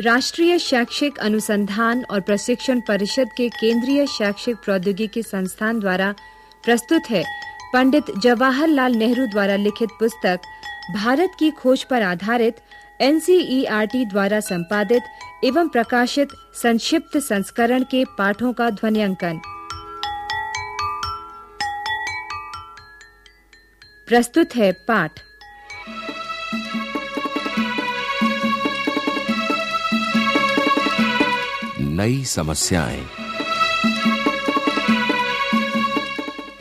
राष्ट्रीय शैक्षिक अनुसंधान और प्रशिक्षण परिषद के केंद्रीय शैक्षिक प्रौद्योगिकी संस्थान द्वारा प्रस्तुत है। पंडित जवाहरलाल नेहरू द्वारा लिखित पुस्तक, भारत की खोज पर आधारित एनसीईआरटी द्वारा संपादित एवं प्रकाशित संक्षिप्त संस्करण के पाठों का ध्वनियांकन। प्रस्तुत है पाठ। नई समस्याएँ।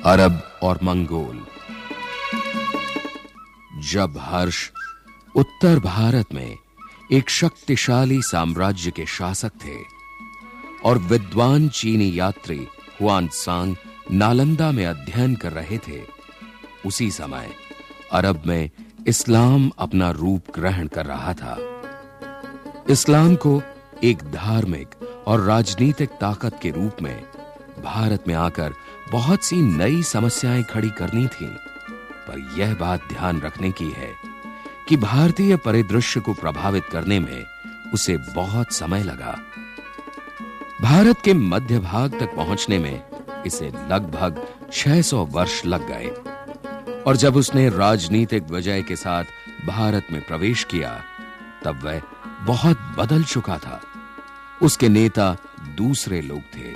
अरब और मंगोल। जब हर्ष उत्तर भारत में एक शक्तिशाली साम्राज्य के शासक थे और विद्वान चीनी यात्री हुआन सांग नालंदा में अध्ययन कर रहे थे, उसी समय अरब में इस्लाम अपना रूप ग्रहण कर रहा था। इस्लाम को एक धार्मिक और राजनीतिक ताकत के रूप में भारत में आकर बहुत सी नई समस्याएँ खड़ी करनी थी। पर यह बात ध्यान रखने की है कि भारतीय परिदृश्य को प्रभावित करने में उसे बहुत समय लगा। भारत के मध्य भाग तक पहुँचने में इसे लगभग 600 वर्ष लग गए। और जब उसने राजनीतिक विजय के साथ भारत में प्रवेश किया, तब वह बहुत बदल चुका था। उसके नेता दूसरे लोग थे।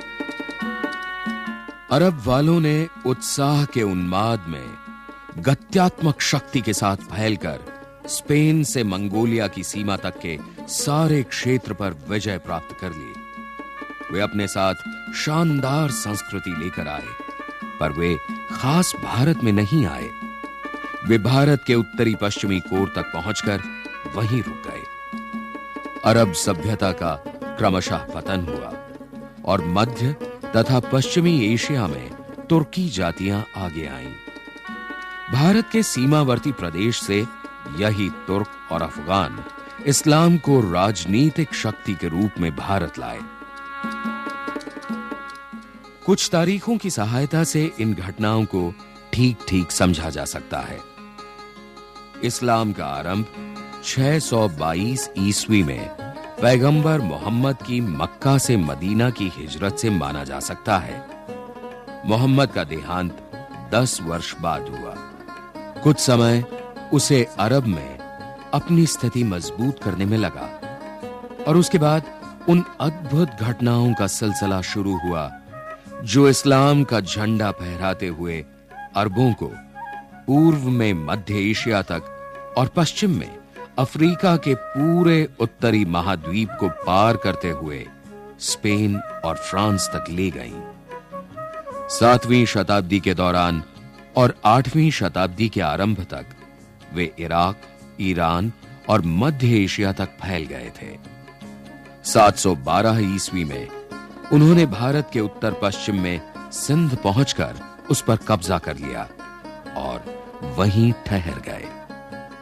अरब वालों ने उत्साह के उन्माद में गत्यात्मक शक्ति के साथ फैलकर स्पेन से मंगोलिया की सीमा तक के सारे क्षेत्र पर विजय प्राप्त कर ली। वे अपने साथ शानदार संस्कृति लेकर आए, पर वे खास भारत में नहीं आए। वे भारत के उत्तरी पश्चिमी कोर तक पहुंचकर वहीं रुक गए। अरब सभ्यता का क्रमशः पतन हुआ और मध्य तथा पश्चिमी एशिया में तुर्की जातियाँ आगे आईं। भारत के सीमावर्ती प्रदेश से यही तुर्क और अफगान इस्लाम को राजनीतिक शक्ति के रूप में भारत लाए। कुछ तारीखों की सहायता से इन घटनाओं को ठीक ठीक समझा जा सकता है। इस्लाम का आरंभ 622 ईस्वी में पैगंबर मोहम्मद की मक्का से मदीना की हिजरत से माना जा सकता है। मोहम्मद का देहांत 10 वर्ष बाद हुआ। कुछ समय उसे अरब में अपनी स्थिति मज़बूत करने में लगा और उसके बाद उन अद्भुत घटनाओं का सिलसिला शुरू हुआ, जो इस्लाम का झंडा फहराते हुए अरबों को पूर्व में मध्य एशिया तक और पश्चिम में अफ्रीका के पूरे उत्तरी महाद्वीप को पार करते हुए स्पेन और फ्रांस तक ले गईं। सातवीं शताब्दी के दौरान और आठवीं शताब्दी के आरंभ तक वे इराक, ईरान और मध्य एशिया तक फैल गए थे 712 ईस्वी में उन्होंने भारत के उत्तर पश्चिम में सिंध पहुंचकर उस पर कब्जा कर लिया और वहीं ठहर गए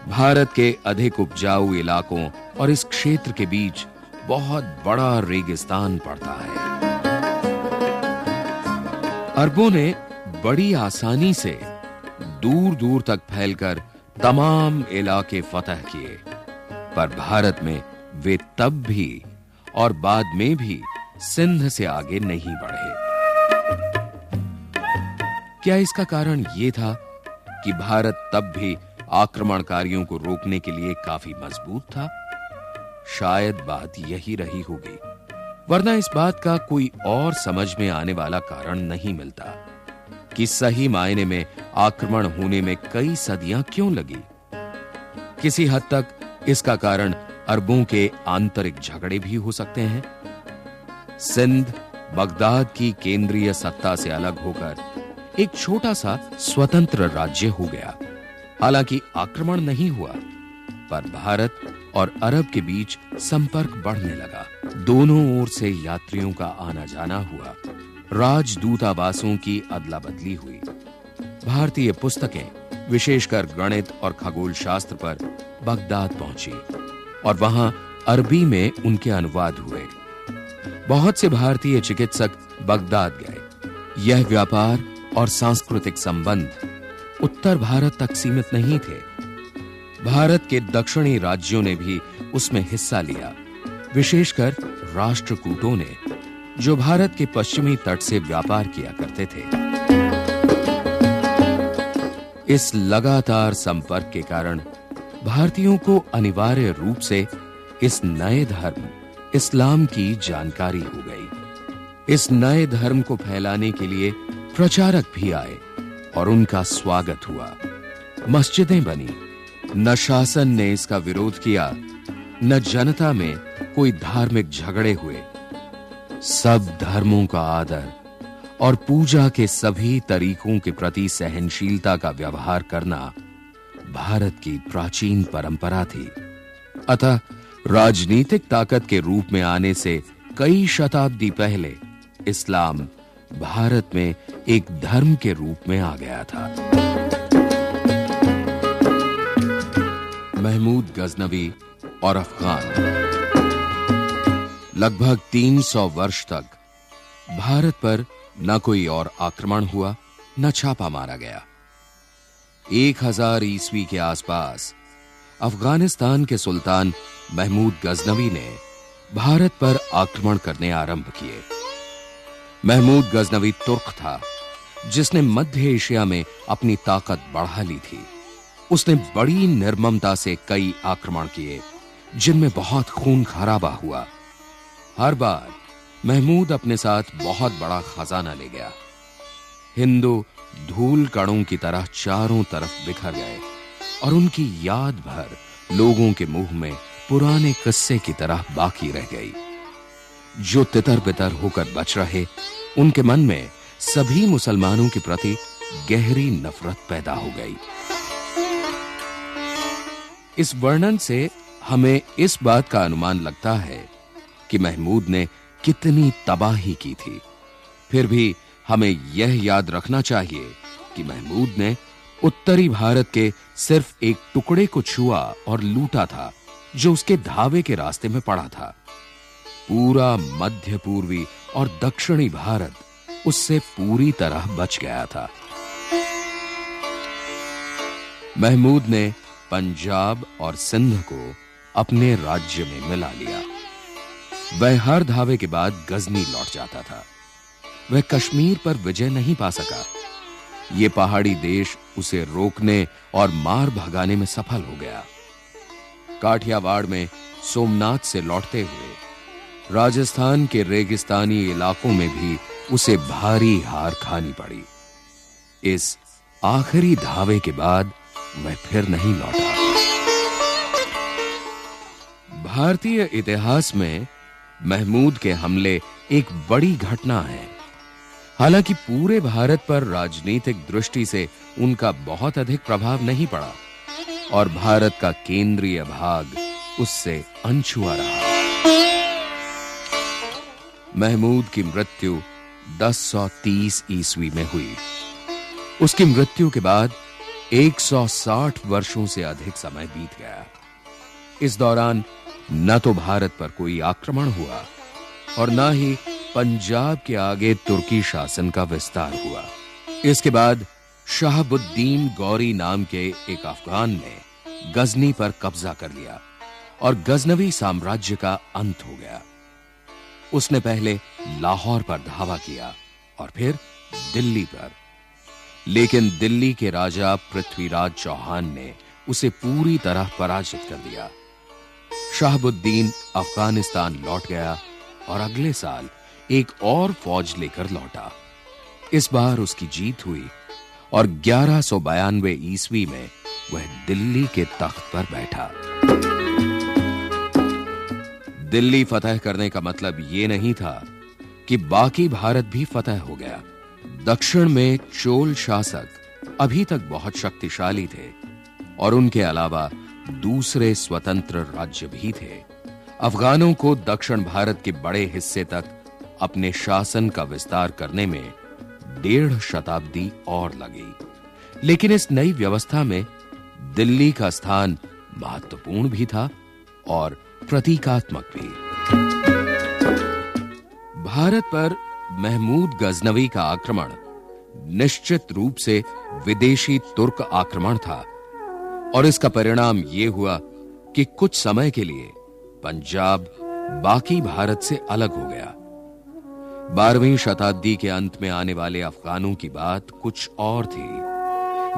भारत के अधिक उपजाऊ इलाकों और इस क्षेत्र के बीच बहुत बड़ा रेगिस्तान पड़ता है। अरबों ने बड़ी आसानी से दूर दूर तक फैलकर तमाम इलाके फतह किए, पर भारत में वे तब भी और बाद में भी सिंध से आगे नहीं बढ़े। क्या इसका कारण यह था कि भारत तब भी आक्रमणकारियों को रोकने के लिए काफ़ी मज़बूत था। शायद बात यही रही होगी। वरना इस बात का कोई और समझ में आने वाला कारण नहीं मिलता कि सही मायने में आक्रमण होने में कई सदियाँ क्यों लगी। किसी हद तक इसका कारण अरबों के आंतरिक झगड़े भी हो सकते हैं। सिंध, बगदाद की केंद्रीय सत्ता से अलग होकर एक छोटा सा स्वतंत्र राज्य हो गया। हालाँकि आक्रमण नहीं हुआ, पर भारत और अरब के बीच संपर्क बढ़ने लगा। दोनों ओर से यात्रियों का आना जाना हुआ। राजदूतावासों की अदला बदली हुई। भारतीय पुस्तकें, विशेषकर गणित और खगोल शास्त्र पर बगदाद पहुँची और वहाँ अरबी में उनके अनुवाद हुए। बहुत से भारतीय चिकित्सक बगदाद गए। यह व्यापार और सांस्कृतिक संबंध उत्तर भारत तक सीमित नहीं थे। भारत के दक्षिणी राज्यों ने भी उसमें हिस्सा लिया, विशेषकर राष्ट्रकूटों ने, जो भारत के पश्चिमी तट से व्यापार किया करते थे। इस लगातार संपर्क के कारण भारतीयों को अनिवार्य रूप से इस नए धर्म, इस्लाम की जानकारी हो गई। इस नए धर्म को फैलाने के लिए प्रचारक भी आए। और उनका स्वागत हुआ। मस्जिदें बनी। न शासन ने इसका विरोध किया, न जनता में कोई धार्मिक झगड़े हुए। सब धर्मों का आदर और पूजा के सभी तरीकों के प्रति सहनशीलता का व्यवहार करना भारत की प्राचीन परंपरा थी। अतः राजनीतिक ताकत के रूप में आने से कई शताब्दी पहले इस्लाम भारत में एक धर्म के रूप में आ गया था। महमूद गजनवी और अफगान। लगभग 300 वर्ष तक भारत पर न कोई और आक्रमण हुआ, न छापा मारा गया। एक हज़ार ईस्वी के आसपास अफ़गानिस्तान के सुल्तान महमूद गजनवी ने भारत पर आक्रमण करने आरंभ किए। महमूद गजनवी तुर्क था, जिसने मध्य एशिया में अपनी ताकत बढ़ा ली थी। उसने बड़ी निर्ममता से कई आक्रमण किए, जिनमें बहुत खून खराबा हुआ। हर बार महमूद अपने साथ बहुत बड़ा खजाना ले गया। हिंदू धूल कणों की तरह चारों तरफ़ बिखर गए और उनकी याद भर लोगों के मुँह में पुराने किस्से की तरह बाकी रह गई। जो तितर बितर होकर बच रहे, उनके मन में सभी मुसलमानों के प्रति गहरी नफरत पैदा हो गई। इस वर्णन से हमें इस बात का अनुमान लगता है कि महमूद ने कितनी तबाही की थी। फिर भी हमें यह याद रखना चाहिए कि महमूद ने उत्तरी भारत के सिर्फ़ एक टुकड़े को छुआ और लूटा था, जो उसके धावे के रास्ते में पड़ा था। पूरा मध्य पूर्वी और दक्षिणी भारत उससे पूरी तरह बच गया था। महमूद ने पंजाब और सिंध को अपने राज्य में मिला लिया। वह हर धावे के बाद गजनी लौट जाता था। वह कश्मीर पर विजय नहीं पा सका। यह पहाड़ी देश उसे रोकने और मार भगाने में सफल हो गया। काठियावाड़ में सोमनाथ से लौटते हुए राजस्थान के रेगिस्तानी इलाकों में भी उसे भारी हार खानी पड़ी। इस आखिरी धावे के बाद वह फिर नहीं लौटा। भारतीय इतिहास में महमूद के हमले एक बड़ी घटना है। हालाँकि पूरे भारत पर राजनीतिक दृष्टि से उनका बहुत अधिक प्रभाव नहीं पड़ा और भारत का केंद्रीय भाग उससे अनछुआ रहा। महमूद की मृत्यु 1030 ईस्वी में हुई। उसकी मृत्यु के बाद 160 वर्षों से अधिक समय बीत गया। इस दौरान न तो भारत पर कोई आक्रमण हुआ और न ही पंजाब के आगे तुर्की शासन का विस्तार हुआ। इसके बाद शाहबुद्दीन गौरी नाम के एक अफगान ने गजनी पर कब्जा कर लिया और गजनवी साम्राज्य का अंत हो गया। उसने पहले लाहौर पर धावा किया और फिर दिल्ली पर। लेकिन दिल्ली के राजा पृथ्वीराज चौहान ने उसे पूरी तरह पराजित कर दिया। शाहबुद्दीन अफ़गानिस्तान लौट गया और अगले साल एक और फौज लेकर लौटा। इस बार उसकी जीत हुई और ग्यारह ईस्वी में वह दिल्ली के तख्त पर बैठा। दिल्ली फतह करने का मतलब यह नहीं था कि बाकी भारत भी फतह हो गया। दक्षिण में चोल शासक अभी तक बहुत शक्तिशाली थे और उनके अलावा दूसरे स्वतंत्र राज्य भी थे। अफगानों को दक्षिण भारत के बड़े हिस्से तक अपने शासन का विस्तार करने में डेढ़ शताब्दी और लगी। लेकिन इस नई व्यवस्था में दिल्ली का स्थान महत्वपूर्ण भी था और प्रतीकात्मक भी। भारत पर महमूद गजनवी का आक्रमण निश्चित रूप से विदेशी तुर्क आक्रमण था, और इसका परिणाम यह हुआ कि कुछ समय के लिए पंजाब बाकी भारत से अलग हो गया। बारहवीं शताब्दी के अंत में आने वाले अफगानों की बात कुछ और थी।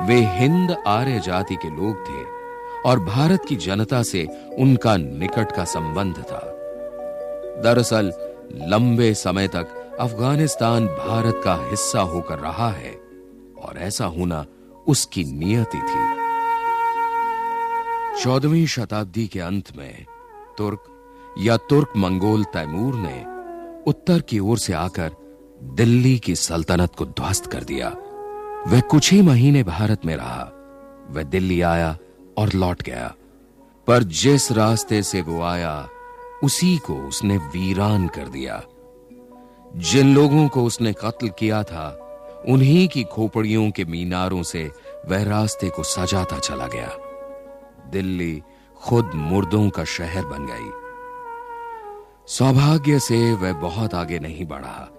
वे हिंद आर्य जाति के लोग थे। और भारत की जनता से उनका निकट का संबंध था। दरअसल, लंबे समय तक अफ़गानिस्तान भारत का हिस्सा होकर रहा है, और ऐसा होना उसकी नियति थी। चौदहवीं शताब्दी के अंत में, तुर्क, या तुर्क मंगोल तैमूर ने उत्तर की ओर से आकर दिल्ली की सल्तनत को ध्वस्त कर दिया। वह कुछ ही महीने भारत में रहा। वह दिल्ली आया और लौट गया। पर जिस रास्ते से वो आया, उसी को उसने वीरान कर दिया। जिन लोगों को उसने कत्ल किया था, उन्हीं की खोपड़ियों के मीनारों से वह रास्ते को सजाता चला गया। दिल्ली खुद मुर्दों का शहर बन गई। सौभाग्य से वह बहुत आगे नहीं बढ़ा,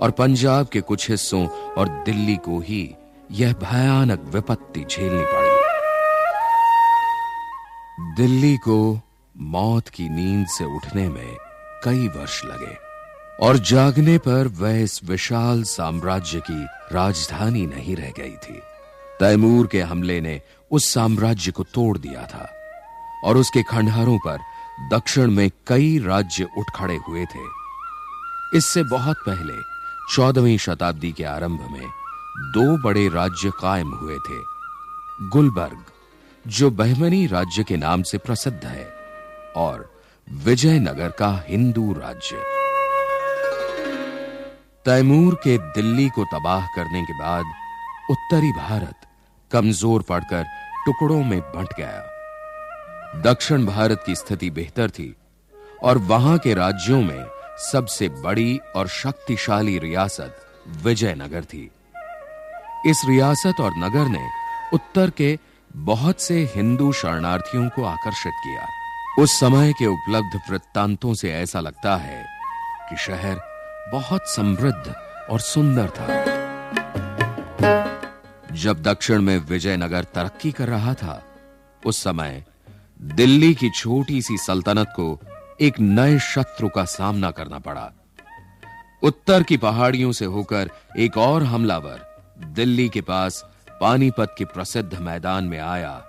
और पंजाब के कुछ हिस्सों और दिल्ली को ही यह भयानक विपत्ति झेलनी पड़ी। दिल्ली को मौत की नींद से उठने में कई वर्ष लगे, और जागने पर वह इस विशाल साम्राज्य की राजधानी नहीं रह गई थी। तैमूर के हमले ने उस साम्राज्य को तोड़ दिया था, और उसके खंडहरों पर दक्षिण में कई राज्य उठ खड़े हुए थे। इससे बहुत पहले चौदहवीं शताब्दी के आरंभ में दो बड़े राज्य कायम हुए थे, गुलबर्ग। जो बहमनी राज्य के नाम से प्रसिद्ध है और विजयनगर का हिंदू राज्य। तैमूर के दिल्ली को तबाह करने के बाद उत्तरी भारत कमज़ोर पड़कर टुकड़ों में बंट गया। दक्षिण भारत की स्थिति बेहतर थी और वहाँ के राज्यों में सबसे बड़ी और शक्तिशाली रियासत विजयनगर थी। इस रियासत और नगर ने उत्तर के बहुत से हिंदू शरणार्थियों को आकर्षित किया। उस समय के उपलब्ध वृत्तांतों से ऐसा लगता है कि शहर बहुत समृद्ध और सुंदर था। जब दक्षिण में विजयनगर तरक्की कर रहा था, उस समय दिल्ली की छोटी सी सल्तनत को एक नए शत्रु का सामना करना पड़ा। उत्तर की पहाड़ियों से होकर एक और हमलावर दिल्ली के पास पानीपत के प्रसिद्ध मैदान में आया,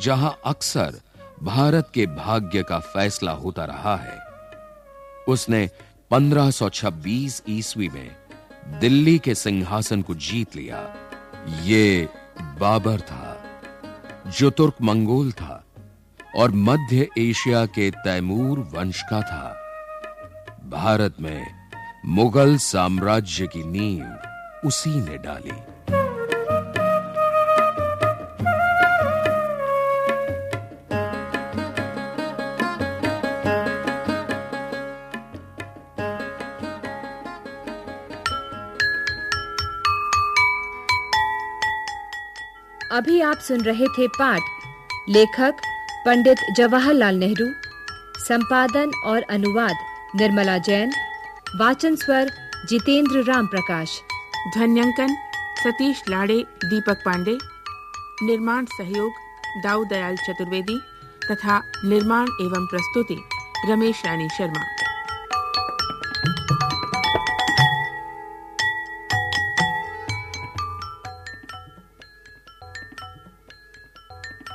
जहाँ अक्सर भारत के भाग्य का फैसला होता रहा है। उसने 1526 ईस्वी में दिल्ली के सिंहासन को जीत लिया। ये बाबर था, जो तुर्क मंगोल था और मध्य एशिया के तैमूर वंश का था। भारत में मुगल साम्राज्य की नींव उसी ने डाली। अभी आप सुन रहे थे पाठ, लेखक पंडित जवाहरलाल नेहरू, संपादन और अनुवाद निर्मला जैन, वाचन स्वर जितेंद्र राम प्रकाश। ध्वन्यांकन सतीश लाड़े, दीपक पांडे। निर्माण सहयोग दाऊ दयाल चतुर्वेदी तथा निर्माण एवं प्रस्तुति रमेश रानी शर्मा।